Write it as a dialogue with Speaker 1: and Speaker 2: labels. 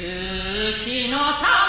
Speaker 1: 月の玉